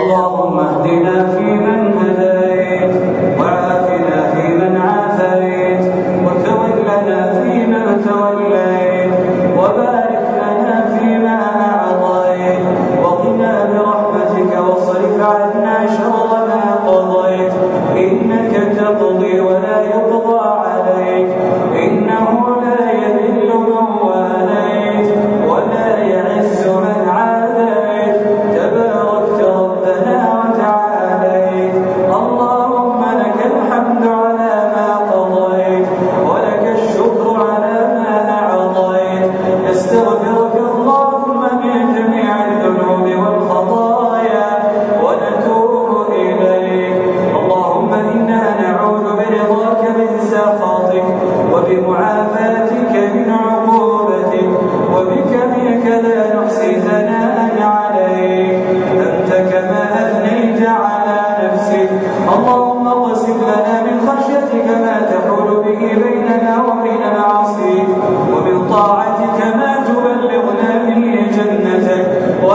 اللهم اهدنا فيمن هديت وعافنا فيمن عافيت وتولنا فيمن توليت وبارك لنا فيما أعطيت وقنا برحمتك واصرف عنا شر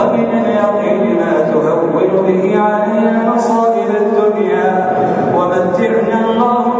ومن اليقين ما تهون به علينا مصائب الدنيا. ومتعنا الله